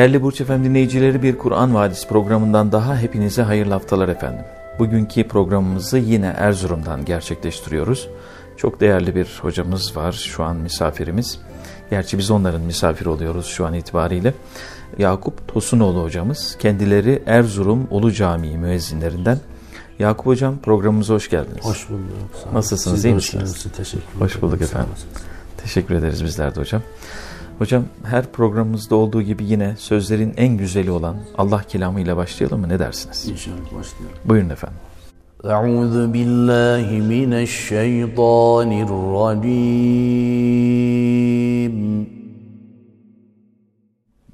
Değerli Burç Efem dinleyicileri bir Kur'an Vadisi programından daha hepinize hayırlı haftalar efendim. Bugünkü programımızı yine Erzurum'dan gerçekleştiriyoruz. Çok değerli bir hocamız var şu an misafirimiz. Gerçi biz onların misafir oluyoruz şu an itibariyle. Yakup Tosunoğlu hocamız. Kendileri Erzurum Ulu Camii müezzinlerinden. Yakup hocam programımıza hoş geldiniz. Hoş bulduk. Nasılsınız Siz iyi misiniz? Teşekkür ederim. Hoş bulduk efendim. Teşekkür ederiz bizler de hocam. Hocam her programımızda olduğu gibi yine sözlerin en güzeli olan Allah kelamıyla başlayalım mı? Ne dersiniz? İnşallah başlayalım. Buyurun efendim. Euzu billahi mineşşeytanirracim.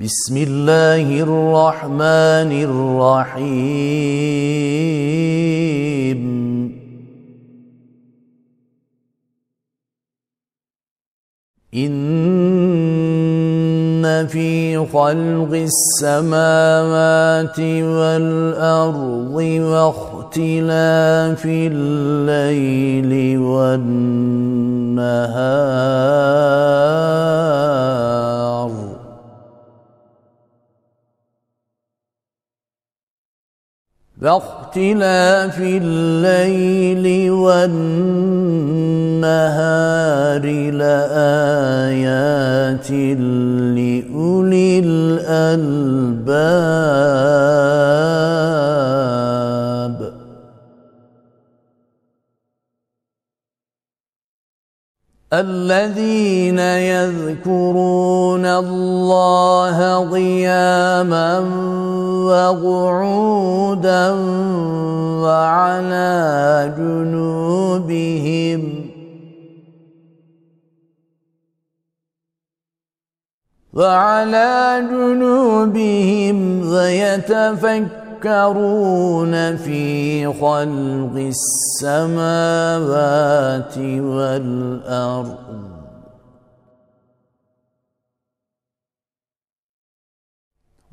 Bismillahirrahmanirrahim. في خلق السماوات والأرض واختلاف الليل والنهار واختلاف الليل والنهار لآيات لأولي الألباب. الذين يذكرون الله قياما وقعودا وعلى جنوبهم وعلى جنوبهم ويتفكرون في خلق السماوات والأرض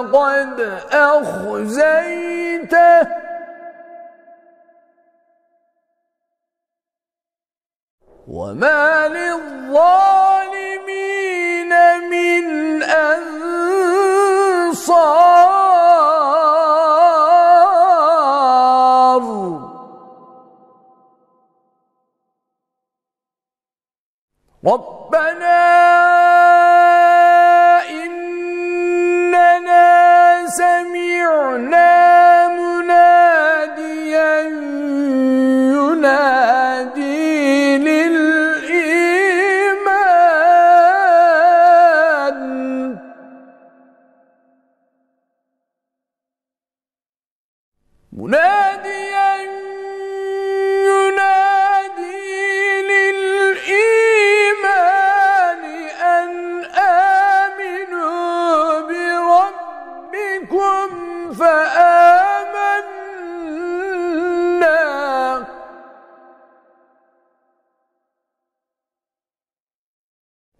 فقد أخزيته. وما للظالمين من أنصار. ربنا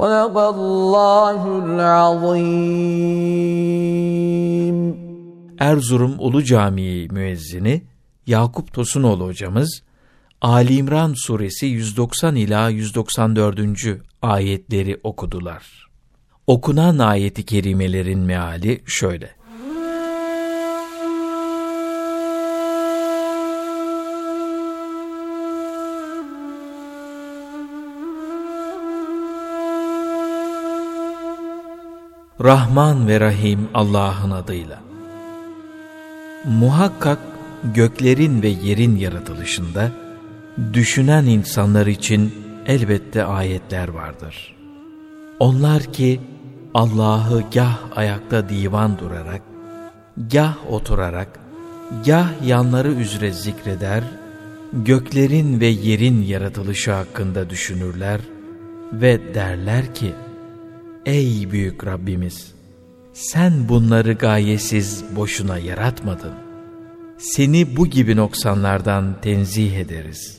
صدق الله العظيم Erzurum Ulu Camii müezzini Yakup Tosunoğlu hocamız Ali İmran suresi 190 ila 194. ayetleri okudular. Okunan ayeti kerimelerin meali şöyle. Rahman ve Rahim Allah'ın adıyla. Muhakkak göklerin ve yerin yaratılışında düşünen insanlar için elbette ayetler vardır. Onlar ki Allah'ı gah ayakta divan durarak, gah oturarak, gah yanları üzere zikreder, göklerin ve yerin yaratılışı hakkında düşünürler ve derler ki, Ey büyük Rabbimiz! Sen bunları gayesiz boşuna yaratmadın. Seni bu gibi noksanlardan tenzih ederiz.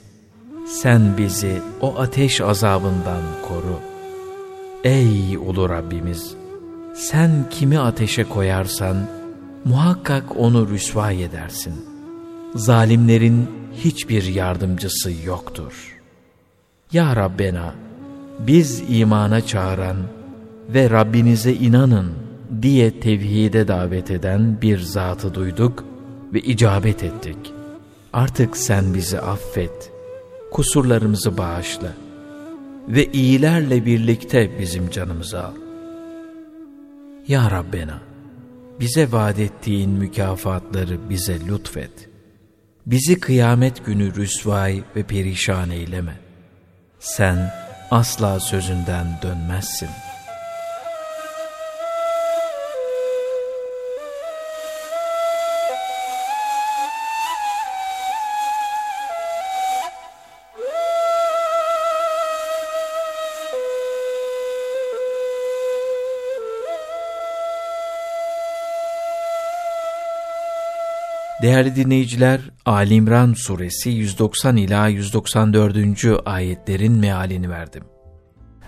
Sen bizi o ateş azabından koru. Ey ulu Rabbimiz! Sen kimi ateşe koyarsan, muhakkak onu rüsvay edersin. Zalimlerin hiçbir yardımcısı yoktur. Ya Rabbena, biz imana çağıran ve Rabbinize inanın diye tevhide davet eden bir zatı duyduk ve icabet ettik. Artık sen bizi affet, kusurlarımızı bağışla ve iyilerle birlikte bizim canımızı al. Ya Rabbena, bize vaat ettiğin mükafatları bize lütfet. Bizi kıyamet günü rüsvay ve perişan eyleme. Sen asla sözünden dönmezsin.'' Değerli dinleyiciler, Ali İmran suresi 190 ila 194. ayetlerin mealini verdim.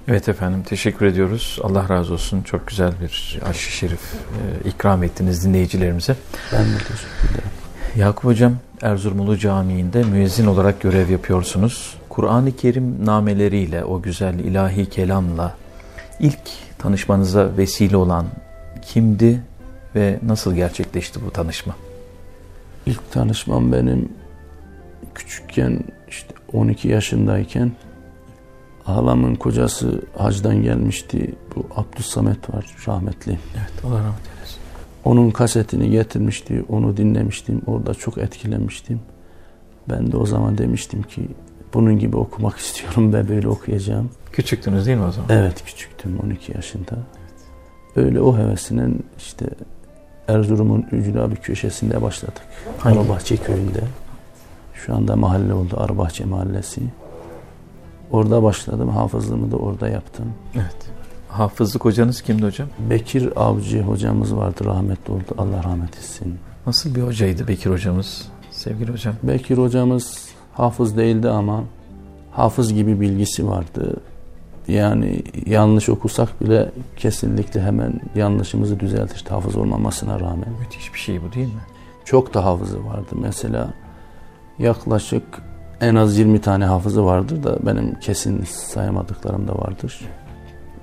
Evet efendim teşekkür ediyoruz. Allah razı olsun. Çok güzel bir aşı şerif e, ikram ettiniz dinleyicilerimize. Ben de teşekkür ederim. Yakup Hocam Erzurumlu Camii'nde müezzin olarak görev yapıyorsunuz. Kur'an-ı Kerim nameleriyle, o güzel ilahi kelamla ilk tanışmanıza vesile olan kimdi ve nasıl gerçekleşti bu tanışma? İlk tanışmam benim küçükken işte 12 yaşındayken halamın kocası hacdan gelmişti. Bu Abdüssamet var rahmetli. Evet Allah rahmet eylesin. Onun kasetini getirmişti. Onu dinlemiştim. Orada çok etkilenmiştim. Ben de o zaman demiştim ki bunun gibi okumak istiyorum ve böyle okuyacağım. Küçüktünüz değil mi o zaman? Evet küçüktüm 12 yaşında. Öyle o hevesinin işte Erzurum'un ücra bir köşesinde başladık. Hangi? Arabahçe köyünde. Şu anda mahalle oldu Arabahçe mahallesi. Orada başladım. Hafızlığımı da orada yaptım. Evet. Hafızlık hocanız kimdi hocam? Bekir Avcı hocamız vardı. Rahmetli oldu. Allah rahmet etsin. Nasıl bir hocaydı Bekir hocamız? Sevgili hocam. Bekir hocamız hafız değildi ama hafız gibi bilgisi vardı. Yani yanlış okusak bile kesinlikle hemen yanlışımızı düzeltir hafız olmamasına rağmen. Müthiş bir şey bu değil mi? Çok da hafızı vardı. Mesela yaklaşık En az 20 tane hafızı vardır da benim kesin sayamadıklarım da vardır.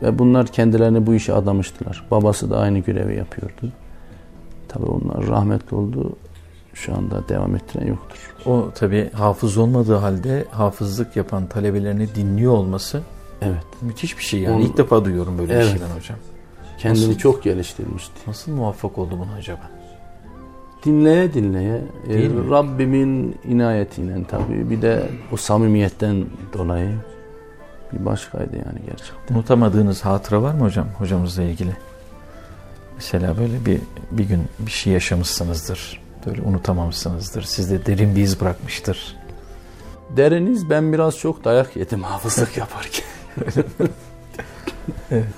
Ve bunlar kendilerini bu işe adamıştılar. Babası da aynı görevi yapıyordu. Tabii onlar rahmetli oldu. Şu anda devam ettiren yoktur. O tabii hafız olmadığı halde hafızlık yapan talebelerini dinliyor olması Evet. müthiş bir şey yani. Onu- İlk defa duyuyorum böyle bir Evet. şey ben hocam. Kendini Nasıl? çok geliştirmişti. Nasıl muvaffak oldu buna acaba? Dinleye dinleye e, Değil mi? Rabbimin inayetiyle tabii bir de o samimiyetten dolayı bir başkaydı yani gerçekten. Unutamadığınız hatıra var mı hocam hocamızla ilgili? Mesela böyle bir bir gün bir şey yaşamışsınızdır. Böyle unutamamışsınızdır. Sizde derin bir iz bırakmıştır. Deriniz ben biraz çok dayak yedim hafızlık yaparken.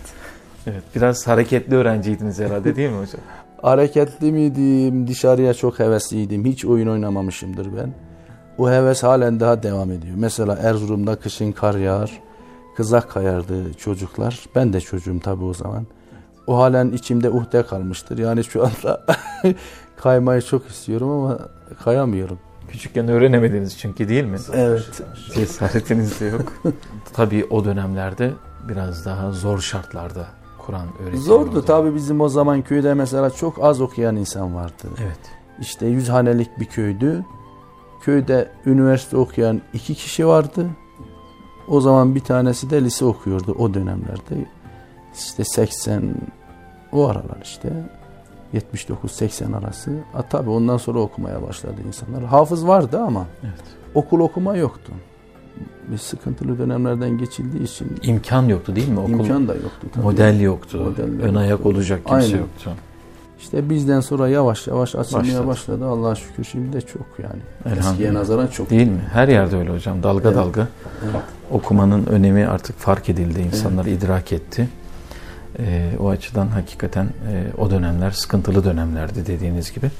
Evet, biraz hareketli öğrenciydiniz herhalde değil mi hocam? Hareketli miydim, dışarıya çok hevesliydim. Hiç oyun oynamamışımdır ben. O heves halen daha devam ediyor. Mesela Erzurum'da kışın kar yağar, kızak kayardı çocuklar. Ben de çocuğum tabii o zaman. O halen içimde uhde kalmıştır. Yani şu anda kaymayı çok istiyorum ama kayamıyorum. Küçükken öğrenemediniz çünkü değil mi? Evet. Cesaretiniz de yok. Tabii o dönemlerde biraz daha zor şartlarda Kur'an öğretiliyordu. Zordu tabii bizim o zaman köyde mesela çok az okuyan insan vardı. Evet. İşte yüz hanelik bir köydü. Köyde üniversite okuyan iki kişi vardı. O zaman bir tanesi de lise okuyordu o dönemlerde. İşte 80 o aralar işte. 79-80 arası. Ha, tabii ondan sonra okumaya başladı insanlar. Hafız vardı ama Evet. okul okuma yoktu. Bir sıkıntılı dönemlerden geçildiği için İmkan yoktu değil mi? Okul imkan da yoktu. Tabii. model yoktu. Model Ön yoktu. ayak olacak kimse Aynen. yoktu. İşte bizden sonra yavaş yavaş açılmaya Başladı. başladı. Allah'a şükür şimdi de çok yani. Eskiye nazaran çok. Değil mi? Her yerde öyle hocam. Dalga Evet. dalga. Evet. Okumanın önemi artık fark edildi. İnsanlar idrak etti. Ee, o açıdan hakikaten e, o dönemler sıkıntılı dönemlerdi dediğiniz gibi.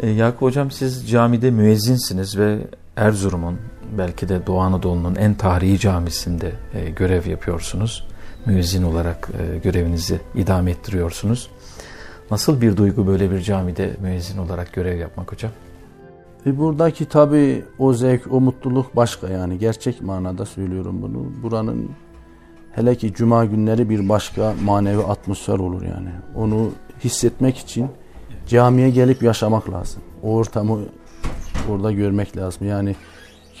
Ee, Yakup Hocam siz camide müezzinsiniz ve Erzurum'un belki de Doğu Anadolu'nun en tarihi camisinde e, görev yapıyorsunuz. Müezzin olarak e, görevinizi idame ettiriyorsunuz. Nasıl bir duygu böyle bir camide müezzin olarak görev yapmak hocam? E buradaki tabi o zevk, o mutluluk başka yani. Gerçek manada söylüyorum bunu. Buranın hele ki cuma günleri bir başka manevi atmosfer olur yani. Onu hissetmek için camiye gelip yaşamak lazım. O ortamı orada görmek lazım. Yani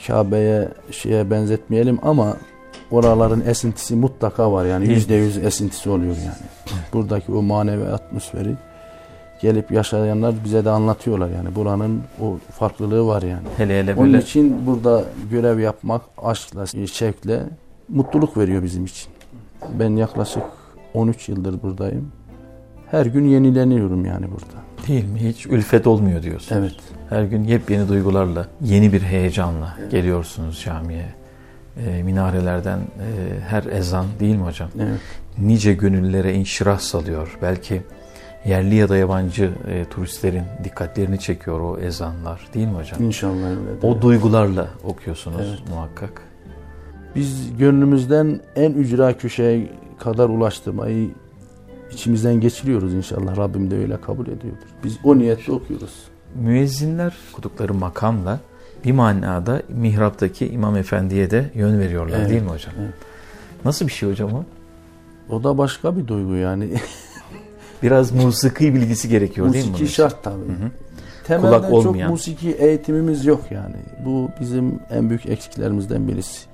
Kabe'ye şeye benzetmeyelim ama oraların esintisi mutlaka var yani yüzde yüz esintisi oluyor yani. Buradaki o manevi atmosferi gelip yaşayanlar bize de anlatıyorlar yani buranın o farklılığı var yani. Hele hele Onun böyle için burada görev yapmak aşkla, şevkle mutluluk veriyor bizim için. Ben yaklaşık 13 yıldır buradayım. Her gün yenileniyorum yani burada. değil mi? Hiç ülfet olmuyor diyorsun. Evet. Her gün yepyeni duygularla, yeni bir heyecanla geliyorsunuz camiye. E, minarelerden e, her ezan değil mi hocam? Evet. Nice gönüllere inşirah salıyor. Belki yerli ya da yabancı e, turistlerin dikkatlerini çekiyor o ezanlar değil mi hocam? İnşallah öyle. O duygularla okuyorsunuz Evet. muhakkak. Biz gönlümüzden en ücra köşeye kadar ulaştırmayı içimizden geçiriyoruz inşallah. Rabbim de öyle kabul ediyordur. Biz o niyetle okuyoruz. Müezzinler okudukları makamla bir manada mihraptaki imam efendiye de yön veriyorlar Evet, değil mi hocam? evet. Nasıl bir şey hocam o? O da başka bir duygu yani. Biraz musiki bilgisi gerekiyor değil mi? musiki şart tabii. hı. Temelde Kulak çok olmayan. musiki eğitimimiz yok yani. Bu bizim en büyük eksiklerimizden birisi.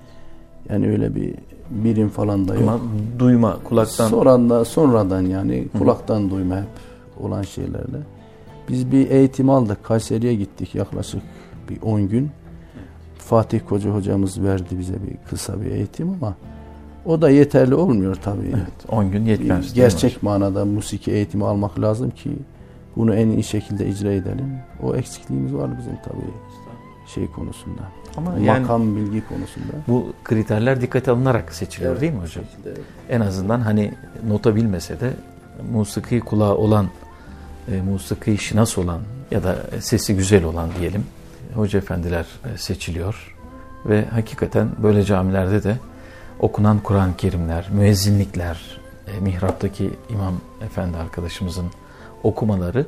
Yani öyle bir birim falan da yok. Ama duyma kulaktan Sonradan, sonradan yani kulaktan duyma hep olan şeylerle. Biz bir eğitim aldık. Kayseri'ye gittik yaklaşık bir 10 gün. Fatih Koca hocamız verdi bize bir kısa bir eğitim ama o da yeterli olmuyor tabii. evet, 10 gün yetmez. Gerçek manada musiki eğitimi almak lazım ki bunu en iyi şekilde icra edelim. O eksikliğimiz var bizim tabii şey konusunda. Ama yani Makam bilgi konusunda. bu kriterler dikkate alınarak seçiliyor değil mi hocam? En azından hani nota bilmese de musiki kulağı olan, e, musiki şinas olan ya da sesi güzel olan diyelim hoca efendiler e, seçiliyor. Ve hakikaten böyle camilerde de okunan Kur'an-ı Kerimler, müezzinlikler, e, mihraptaki imam efendi arkadaşımızın okumaları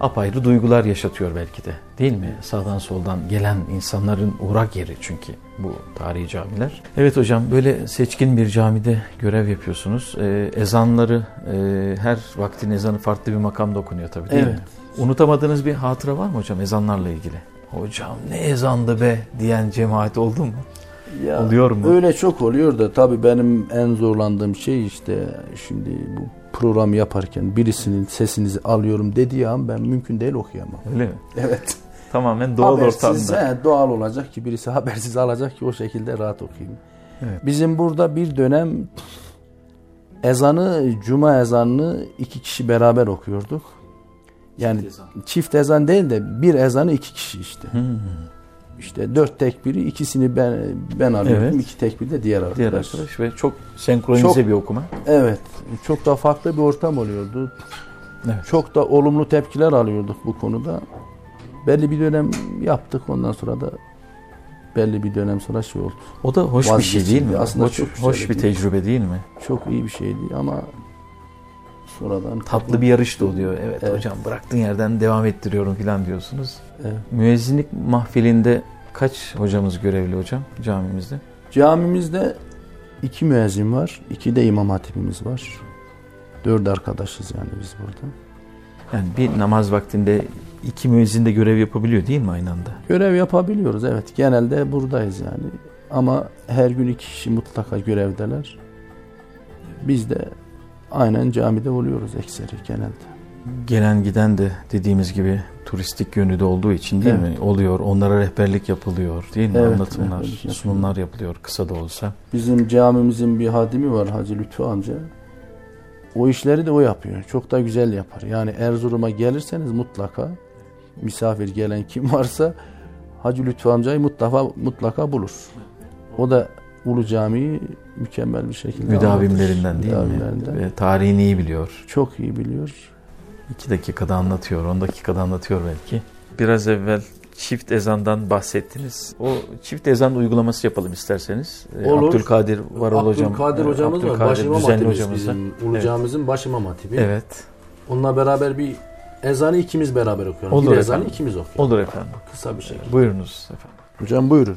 apayrı duygular yaşatıyor belki de. Değil mi? Sağdan soldan gelen insanların uğrak yeri çünkü bu tarihi camiler. Evet hocam böyle seçkin bir camide görev yapıyorsunuz. Ee, ezanları e, her vaktin ezanı farklı bir makamda okunuyor tabii değil Evet. mi? Unutamadığınız bir hatıra var mı hocam ezanlarla ilgili? Hocam ne ezandı be diyen cemaat oldu mu? Ya, Oluyor mu? Öyle çok oluyor da tabii benim en zorlandığım şey işte şimdi bu program yaparken birisinin sesinizi alıyorum dediği an ben mümkün değil okuyamam. Öyle mi? Evet. Tamamen doğal habersiz, ortamda. he, doğal olacak ki birisi habersiz alacak ki o şekilde rahat okuyayım. Evet. Bizim burada bir dönem ezanı, cuma ezanını iki kişi beraber okuyorduk. Yani çift ezan, değil de bir ezanı iki kişi işte. Hmm. İşte dört tekbiri ikisini ben ben alıyorum, Evet. iki tekbiri de diğer arkadaş. Diğer arkadaş ve çok senkronize Çok- bir okuma. Evet. Çok da farklı bir ortam oluyordu. Evet. Çok da olumlu tepkiler alıyorduk bu konuda. Belli bir dönem yaptık ondan sonra da belli bir dönem sonra şey oldu. O da hoş bir şey değil mi? Vazgeçildi. Aslında hoş, çok hoş bir- tecrübe değil mi? Çok iyi bir şeydi ama sonradan Tatlı bir yarış da oluyor. Evet, Evet. hocam bıraktığın yerden devam ettiriyorum falan diyorsunuz. Evet. Müezzinlik mahfilinde kaç hocamız görevli hocam camimizde? Camimizde iki müezzin var, iki de imam hatibimiz var. Dört arkadaşız yani biz burada. Yani bir namaz vaktinde iki müezzin de görev yapabiliyor değil mi aynı anda? Görev yapabiliyoruz evet. Genelde buradayız yani. Ama her gün iki kişi mutlaka görevdeler. Biz de aynen camide oluyoruz ekseri genelde. Gelen giden de dediğimiz gibi turistik yönü de olduğu için değil Evet. mi? Oluyor. Onlara rehberlik yapılıyor değil mi? Evet, Anlatımlar, sunumlar yapılıyor kısa da olsa. Bizim camimizin bir hadimi var Hacı Lütfü amca. O işleri de o yapıyor. Çok da güzel yapar. Yani Erzurum'a gelirseniz mutlaka misafir gelen kim varsa Hacı Lütfü amcayı mutlaka mutlaka bulur. O da Ulu Cami'yi mükemmel bir şekilde Müdavimlerinden anlatır. değil mi? Müdavimlerinden. Ve tarihini iyi biliyor. Çok iyi biliyor. İki dakikada anlatıyor, on dakikada anlatıyor belki. Biraz evvel çift ezandan bahsettiniz. O çift ezan uygulaması yapalım isterseniz. Ee, Olur. Abdülkadir Varol hocam. Abdülkadir e, hocamız var. Abdülkadir Baş imam düzenli hatibimiz hocamız da. bizim. Ulu Evet. Camimizin baş imam hatibi. Evet. Onunla beraber bir ezanı ikimiz beraber okuyoruz. Olur bir ezanı efendim. ikimiz okuyoruz. Olur efendim. Kısa bir şey. Buyurunuz efendim. Hocam buyurun.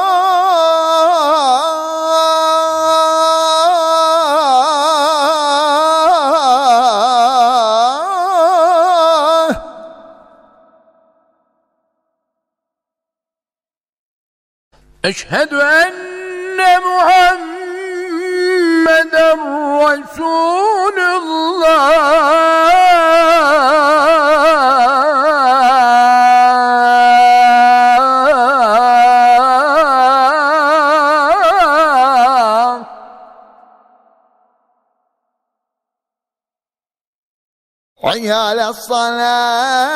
Eşhedü enne Muhammeden Resulullah. Hayya ala salat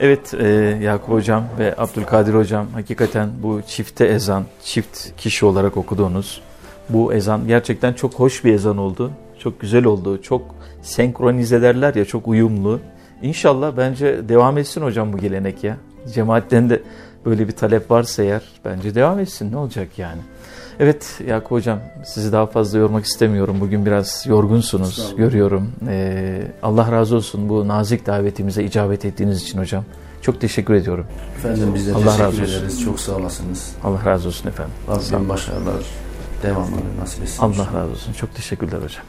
Evet e, Yakup Hocam ve Abdülkadir Hocam hakikaten bu çifte ezan, çift kişi olarak okuduğunuz bu ezan gerçekten çok hoş bir ezan oldu. Çok güzel oldu. Çok senkronize derler ya çok uyumlu. İnşallah bence devam etsin hocam bu gelenek ya. Cemaatten de böyle bir talep varsa eğer bence devam etsin ne olacak yani. Evet Yakup Hocam sizi daha fazla yormak istemiyorum. Bugün biraz yorgunsunuz görüyorum. Ee, Allah razı olsun bu nazik davetimize icabet ettiğiniz için hocam. Çok teşekkür ediyorum. Efendim biz de Allah teşekkür razı olsun. ederiz. Çok sağ olasınız. Allah razı olsun efendim. Rabbim başarılar devamını nasip etsin. Allah razı olsun. Çok teşekkürler hocam.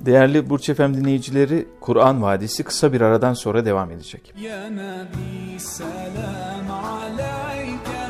Değerli Burç Efem dinleyicileri, Kur'an Vadisi kısa bir aradan sonra devam edecek. Ya Nabi selam aleyke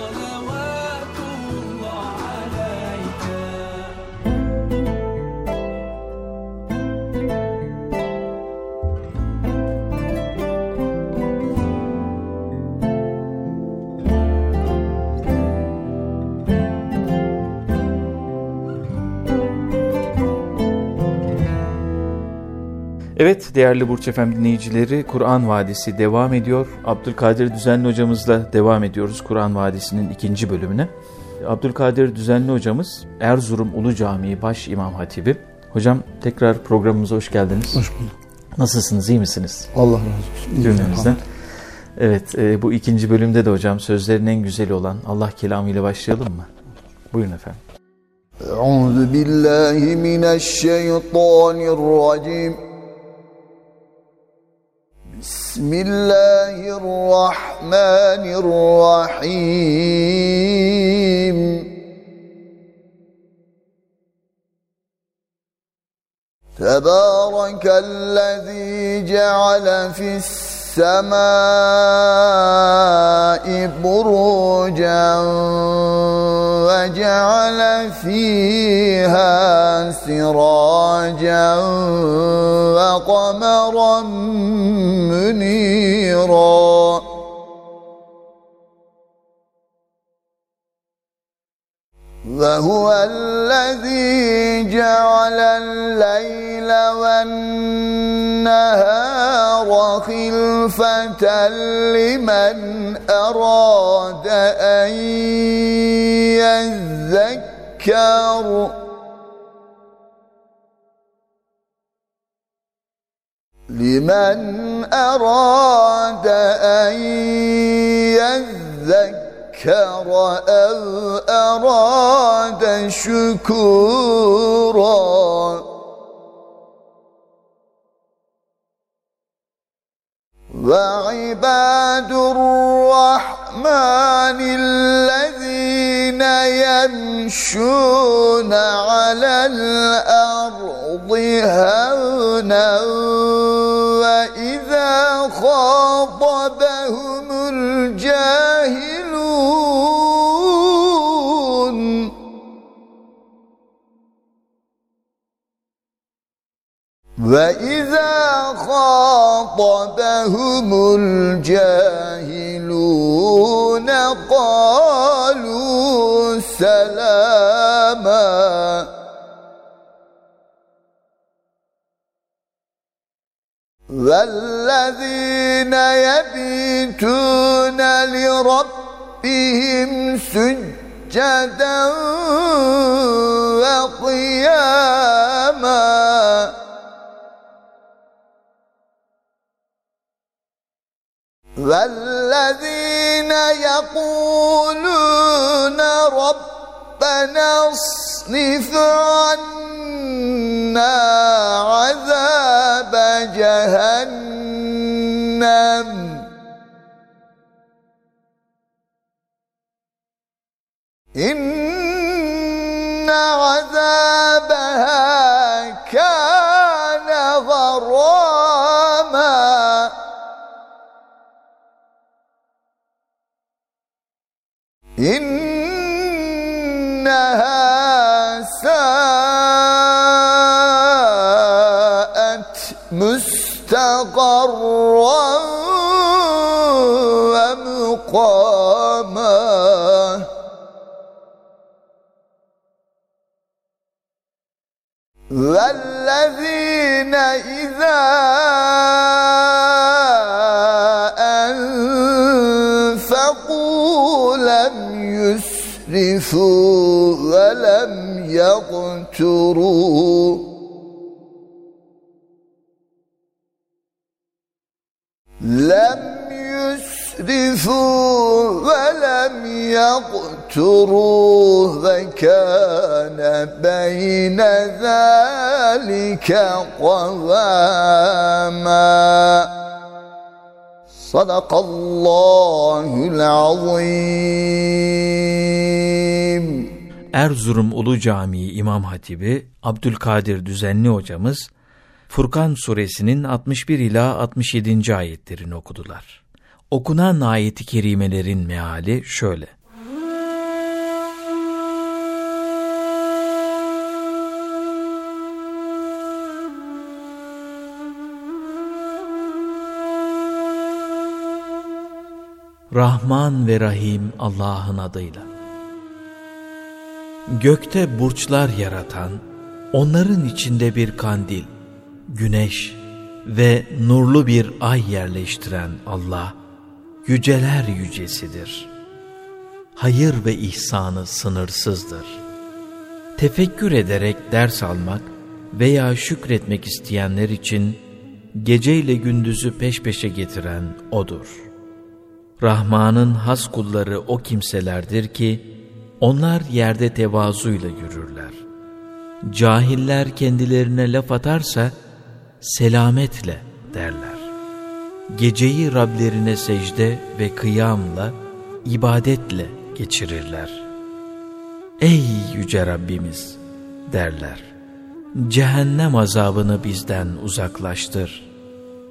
Değerli Burç Efem dinleyicileri Kur'an Vadisi devam ediyor. Abdülkadir Düzenli hocamızla devam ediyoruz Kur'an Vadisi'nin ikinci bölümüne. Abdülkadir Düzenli hocamız Erzurum Ulu Camii Baş İmam Hatibi. Hocam tekrar programımıza hoş geldiniz. Hoş bulduk. Nasılsınız iyi misiniz? Allah razı olsun. Cümlemizden. Evet e, bu ikinci bölümde de hocam sözlerin en güzeli olan Allah kelamıyla başlayalım mı? Buyurun efendim. Euzu billahi mineşşeytanirracim. بسم الله الرحمن الرحيم. تبارك الذي جعل في السماء بروجا وجعل فيها سراجا وقمرا منيرا. وهو الذي جعل الليل والنهار خلفة لمن أراد أن يذكر. لمن أراد أن يذكر. أو أراد شكورا. وعباد الرحمن الذين يمشون على الأرض هونا. وإذا خاطبهم الجاهلون قالوا سلاما والذين يبيتون لربهم سجدا وقياما والذين يقولون ربنا اصرف عنا عذاب جهنم. إن عذابها إذا أنفقوا لم يسرفوا ولم يقتروا. لم يسرفوا ولم يقتروا. وكان بين ذلك قواما صدق الله العظيم Erzurum Ulu Camii İmam Hatibi Abdülkadir Düzenli hocamız Furkan suresinin 61 ila 67. ayetlerini okudular. Okunan ayeti kerimelerin meali şöyle. Rahman ve Rahim Allah'ın adıyla. Gökte burçlar yaratan, onların içinde bir kandil, güneş ve nurlu bir ay yerleştiren Allah, yüceler yücesidir. Hayır ve ihsanı sınırsızdır. Tefekkür ederek ders almak veya şükretmek isteyenler için geceyle gündüzü peş peşe getiren O'dur. Rahman'ın has kulları o kimselerdir ki, onlar yerde tevazuyla yürürler. Cahiller kendilerine laf atarsa, selametle derler. Geceyi Rablerine secde ve kıyamla, ibadetle geçirirler. Ey yüce Rabbimiz derler. Cehennem azabını bizden uzaklaştır.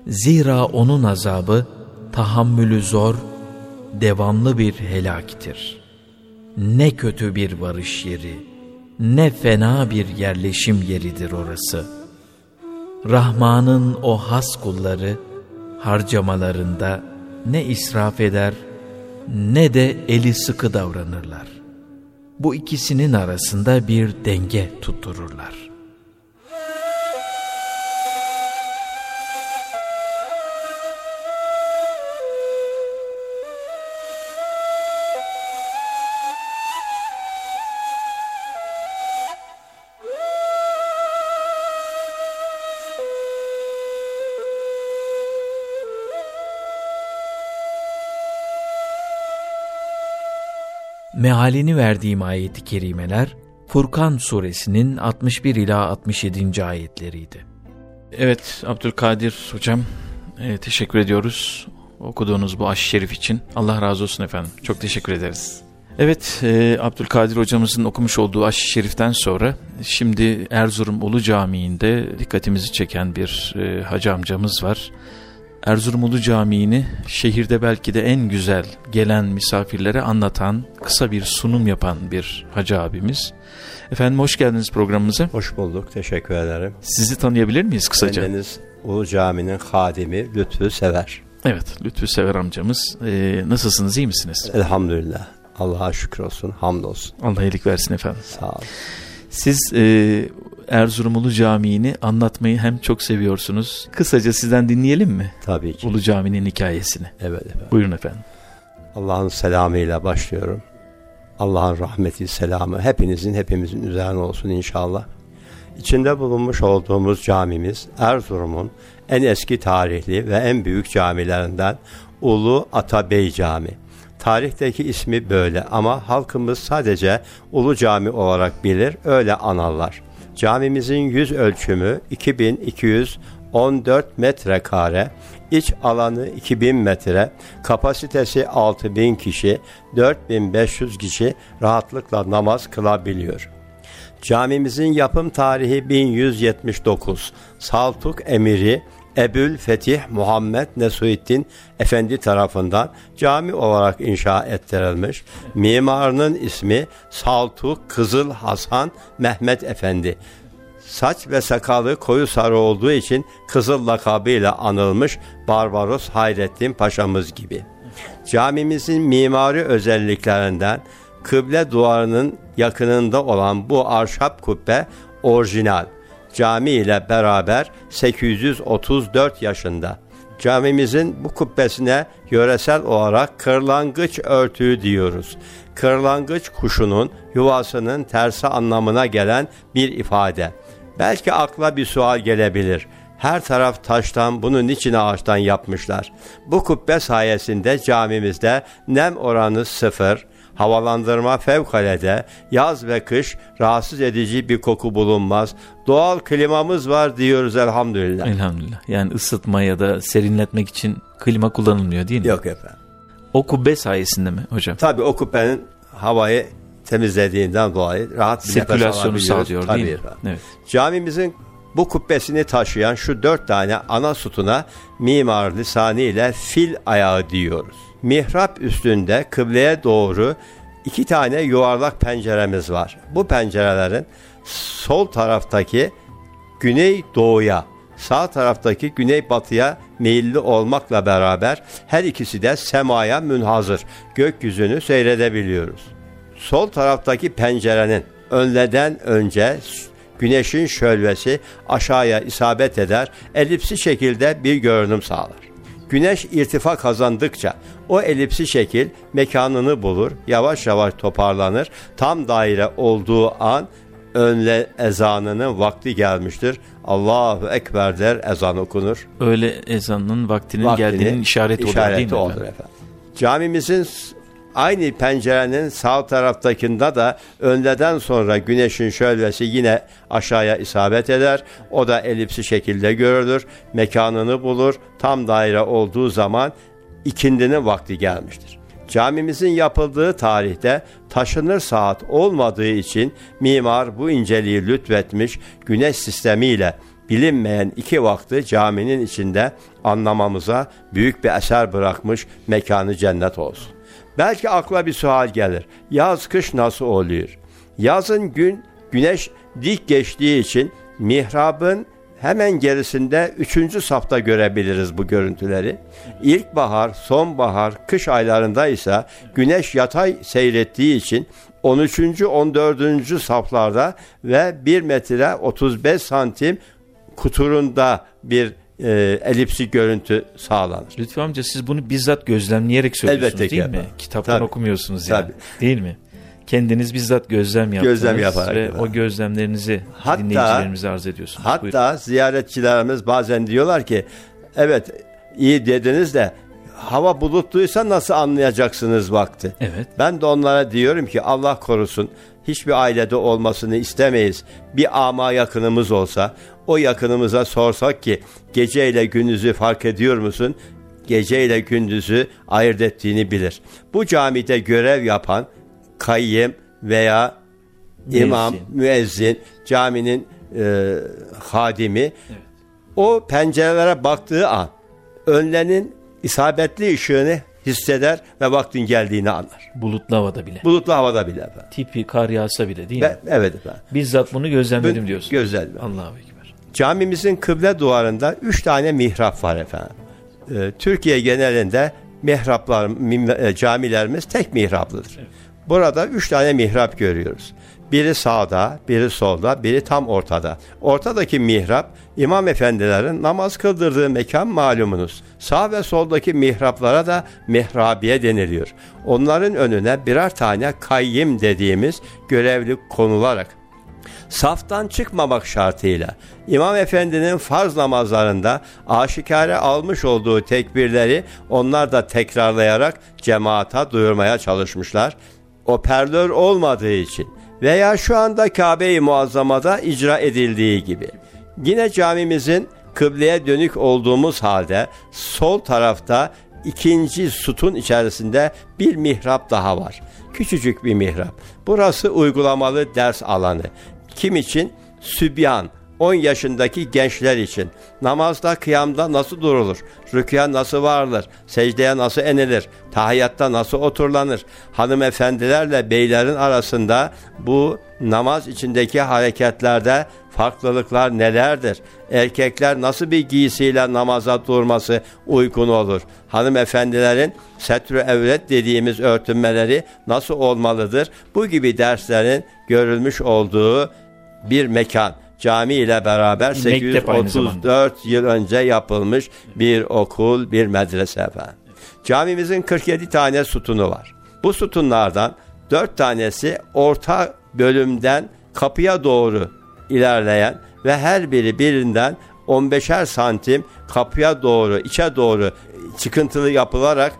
Zira onun azabı tahammülü zor, devamlı bir helaktir. Ne kötü bir varış yeri, ne fena bir yerleşim yeridir orası. Rahman'ın o has kulları harcamalarında ne israf eder ne de eli sıkı davranırlar. Bu ikisinin arasında bir denge tuttururlar. Mealini verdiğim ayeti kerimeler Furkan suresinin 61 ila 67. ayetleriydi. Evet Abdülkadir hocam e, teşekkür ediyoruz okuduğunuz bu aş şerif için. Allah razı olsun efendim. Çok teşekkür ederiz. Evet, e, Abdülkadir hocamızın okumuş olduğu Aş-ı Şerif'ten sonra şimdi Erzurum Ulu Camii'nde dikkatimizi çeken bir e, hacı amcamız var. Erzurum Ulu Camii'ni şehirde belki de en güzel gelen misafirlere anlatan, kısa bir sunum yapan bir hacı abimiz. Efendim hoş geldiniz programımıza. Hoş bulduk. Teşekkür ederim. Sizi tanıyabilir miyiz kısaca? Bendeniz Ulu Cami'nin hadimi Lütfü Sever. Evet, Lütfü Sever amcamız. E, nasılsınız, iyi misiniz? Elhamdülillah. Allah'a şükür olsun. Hamdolsun. Allah iyilik versin efendim. Sağ olun. Siz e, Erzurum Ulu Camii'ni anlatmayı hem çok seviyorsunuz. Kısaca sizden dinleyelim mi? Tabii ki. Ulu Cami'nin hikayesini. Evet efendim. Buyurun efendim. Allah'ın selamıyla başlıyorum. Allah'ın rahmeti, selamı hepinizin, hepimizin üzerine olsun inşallah. İçinde bulunmuş olduğumuz camimiz Erzurum'un en eski tarihli ve en büyük camilerinden Ulu Atabey Cami. Tarihteki ismi böyle ama halkımız sadece Ulu Cami olarak bilir, öyle anarlar. Camimizin yüz ölçümü 2214 metrekare, iç alanı 2000 metre, kapasitesi 6000 kişi, 4500 kişi rahatlıkla namaz kılabiliyor. Camimizin yapım tarihi 1179. Saltuk emiri Ebül Fetih Muhammed Nesuiddin Efendi tarafından cami olarak inşa ettirilmiş. Mimarının ismi Saltuk Kızıl Hasan Mehmet Efendi. Saç ve sakalı koyu sarı olduğu için Kızıl lakabıyla anılmış Barbaros Hayrettin Paşa'mız gibi. Camimizin mimari özelliklerinden kıble duvarının yakınında olan bu ahşap kubbe orijinal. Cami ile beraber 834 yaşında. Camimizin bu kubbesine yöresel olarak kırlangıç örtüğü diyoruz. Kırlangıç kuşunun yuvasının tersi anlamına gelen bir ifade. Belki akla bir sual gelebilir. Her taraf taştan, bunun için ağaçtan yapmışlar. Bu kubbe sayesinde camimizde nem oranı sıfır, havalandırma fevkalade, yaz ve kış rahatsız edici bir koku bulunmaz. Doğal klimamız var diyoruz elhamdülillah. Elhamdülillah. Yani ısıtma ya da serinletmek için klima kullanılmıyor değil mi? Yok efendim. O kubbe sayesinde mi hocam? Tabii o kubbenin havayı temizlediğinden dolayı rahat bir Sirkülasyonu sağlıyor değil mi? efendim. Evet. Camimizin bu kubbesini taşıyan şu dört tane ana sütuna mimar lisanı ile fil ayağı diyoruz. Mihrap üstünde kıbleye doğru iki tane yuvarlak penceremiz var. Bu pencerelerin sol taraftaki güney doğuya, sağ taraftaki güney batıya meyilli olmakla beraber her ikisi de semaya münhazır. Gökyüzünü seyredebiliyoruz. Sol taraftaki pencerenin önleden önce güneşin şölvesi aşağıya isabet eder, elipsi şekilde bir görünüm sağlar. Güneş irtifa kazandıkça o elipsi şekil mekanını bulur, yavaş yavaş toparlanır. Tam daire olduğu an önle ezanının vakti gelmiştir. Allahu Ekber der ezan okunur. Öyle ezanın vaktinin Vaktinin geldiğinin işareti, olur değil mi? olur efendim? efendim. Camimizin aynı pencerenin sağ taraftakinde da öğleden sonra güneşin şölvesi yine aşağıya isabet eder. O da elipsi şekilde görülür. Mekanını bulur. Tam daire olduğu zaman ikindinin vakti gelmiştir. Camimizin yapıldığı tarihte taşınır saat olmadığı için mimar bu inceliği lütfetmiş güneş sistemiyle bilinmeyen iki vakti caminin içinde anlamamıza büyük bir eser bırakmış mekanı cennet olsun. Belki akla bir sual gelir. Yaz kış nasıl oluyor? Yazın gün güneş dik geçtiği için mihrabın hemen gerisinde üçüncü safta görebiliriz bu görüntüleri. İlkbahar, sonbahar, kış aylarında ise güneş yatay seyrettiği için 13. 14. saflarda ve 1 metre 35 santim kuturunda bir e, elipsi görüntü sağlanır. Lütfü amca siz bunu bizzat gözlemleyerek söylüyorsunuz Elbette değil mi? efendim. Kitaptan Tabii. okumuyorsunuz yani. Tabii. Değil mi? Kendiniz bizzat gözlem yaptınız Gözlem yaparak ve efendim. o gözlemlerinizi Hatta- dinleyicilerimize arz ediyorsunuz. Buyurun. Hatta ziyaretçilerimiz bazen diyorlar ki evet iyi dediniz de hava bulutluysa nasıl anlayacaksınız vakti? Evet. Ben de onlara diyorum ki Allah korusun hiçbir ailede olmasını istemeyiz. Bir ama yakınımız olsa o yakınımıza sorsak ki geceyle gündüzü fark ediyor musun? Geceyle gündüzü ayırt ettiğini bilir. Bu camide görev yapan kayyım veya imam, Müezzin. müezzin, caminin e, hadimi o pencerelere baktığı an önlerinin isabetli ışığını hisseder ve vaktin geldiğini anlar. Bulutlu havada bile. Bulutlu havada bile efendim. Tipi kar yağsa bile değil mi? Ve, evet efendim. Bizzat bunu gözlemledim diyorsun. Güzel. Allahu Ekber. Camimizin kıble duvarında üç tane mihrap var efendim. Ee, Türkiye genelinde mihraplar, mim- e, camilerimiz tek mihraplıdır. Burada üç tane mihrap görüyoruz. Biri sağda, biri solda, biri tam ortada. Ortadaki mihrap imam efendilerin namaz kıldırdığı mekan malumunuz. Sağ ve soldaki mihraplara da mihrabiye deniliyor. Onların önüne birer tane kayyim dediğimiz görevli konularak saftan çıkmamak şartıyla İmam Efendi'nin farz namazlarında aşikare almış olduğu tekbirleri onlar da tekrarlayarak cemaata duyurmaya çalışmışlar. Operlör olmadığı için veya şu anda Kabe-i Muazzama'da icra edildiği gibi. Yine camimizin kıbleye dönük olduğumuz halde sol tarafta ikinci sütun içerisinde bir mihrap daha var. Küçücük bir mihrap. Burası uygulamalı ders alanı. Kim için? Sübyan, 10 yaşındaki gençler için. Namazda, kıyamda nasıl durulur? Rüküya nasıl varılır? Secdeye nasıl enilir? Tahiyyatta nasıl oturlanır? Hanımefendilerle beylerin arasında bu namaz içindeki hareketlerde farklılıklar nelerdir? Erkekler nasıl bir giysiyle namaza durması uygun olur? Hanımefendilerin setrü evret dediğimiz örtünmeleri nasıl olmalıdır? Bu gibi derslerin görülmüş olduğu bir mekan. Cami ile beraber Bir mektep aynı 834 yıl önce yapılmış bir okul, bir medrese efendim. Camimizin 47 tane sütunu var. Bu sütunlardan 4 tanesi orta bölümden kapıya doğru ilerleyen ve her biri birinden 15'er santim kapıya doğru, içe doğru çıkıntılı yapılarak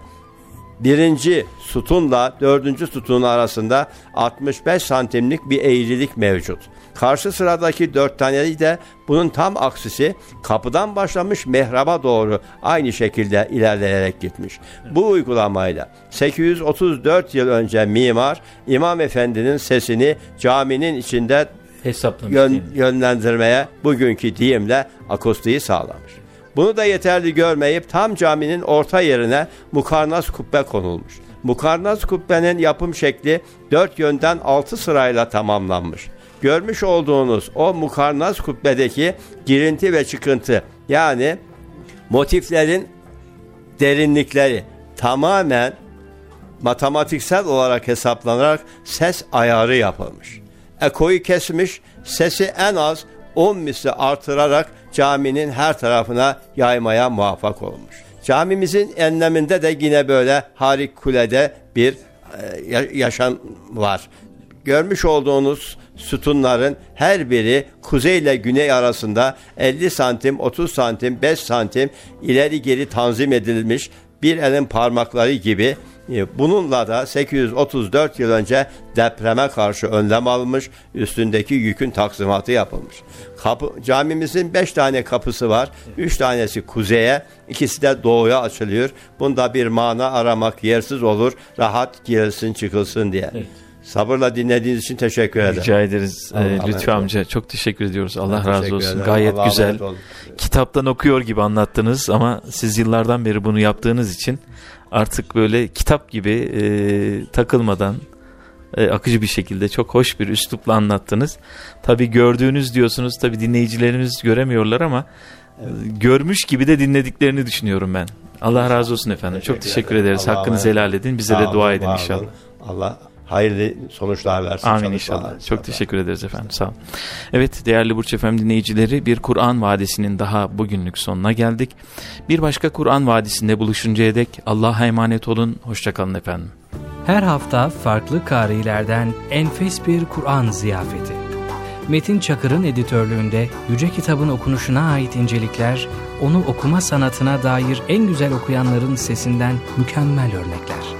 birinci sütunla dördüncü sütunun arasında 65 santimlik bir eğrilik mevcut. Karşı sıradaki dört taneli de bunun tam aksisi kapıdan başlamış mehraba doğru aynı şekilde ilerleyerek gitmiş. Bu uygulamayla 834 yıl önce mimar İmam Efendi'nin sesini caminin içinde Hesaplamış yön- yönlendirmeye bugünkü deyimle akustiği sağlamış. Bunu da yeterli görmeyip tam caminin orta yerine mukarnas kubbe konulmuş. Mukarnas kubbenin yapım şekli dört yönden altı sırayla tamamlanmış. Görmüş olduğunuz o mukarnas kubbedeki girinti ve çıkıntı yani motiflerin derinlikleri tamamen matematiksel olarak hesaplanarak ses ayarı yapılmış. Ekoyu kesmiş, sesi en az 10 misli artırarak caminin her tarafına yaymaya muvaffak olmuş. Camimizin enleminde de yine böyle harikulade bir e, ya- yaşam var. Görmüş olduğunuz sütunların her biri kuzey ile güney arasında 50 santim, 30 santim, 5 santim ileri geri tanzim edilmiş bir elin parmakları gibi e, Bununla da 834 yıl önce depreme karşı önlem alınmış, üstündeki yükün taksimatı yapılmış. Kapı, camimizin 5 tane kapısı var. 3 tanesi kuzeye, ikisi de doğuya açılıyor. Bunda bir mana aramak yersiz olur. Rahat girilsin çıkılsın diye. Sabırla dinlediğiniz için teşekkür ederim. Rica ederiz Allah e, emanet Lütfü olun. amca. Çok teşekkür ediyoruz. Allah Ben razı teşekkür olsun. ederim. Gayet Allah'a güzel. Kitaptan okuyor gibi anlattınız ama siz yıllardan beri bunu yaptığınız için artık böyle kitap gibi e, takılmadan e, akıcı bir şekilde çok hoş bir üslupla anlattınız. Tabi gördüğünüz diyorsunuz tabi dinleyicilerimiz göremiyorlar ama e, görmüş gibi de dinlediklerini düşünüyorum ben. Allah razı olsun efendim. Çok teşekkür ederiz. Allah'a Hakkınızı helal edin. Bize de dua edin inşallah. Allah hayırlı sonuçlar versin. Amin inşallah. Çok teşekkür ederiz efendim. Sağ olun. Evet değerli Burç Efem dinleyicileri bir Kur'an Vadisi'nin daha bugünlük sonuna geldik. Bir başka Kur'an Vadisi'nde buluşuncaya dek Allah'a emanet olun. Hoşçakalın efendim. Her hafta farklı karilerden enfes bir Kur'an ziyafeti. Metin Çakır'ın editörlüğünde Yüce Kitabın okunuşuna ait incelikler, onu okuma sanatına dair en güzel okuyanların sesinden mükemmel örnekler.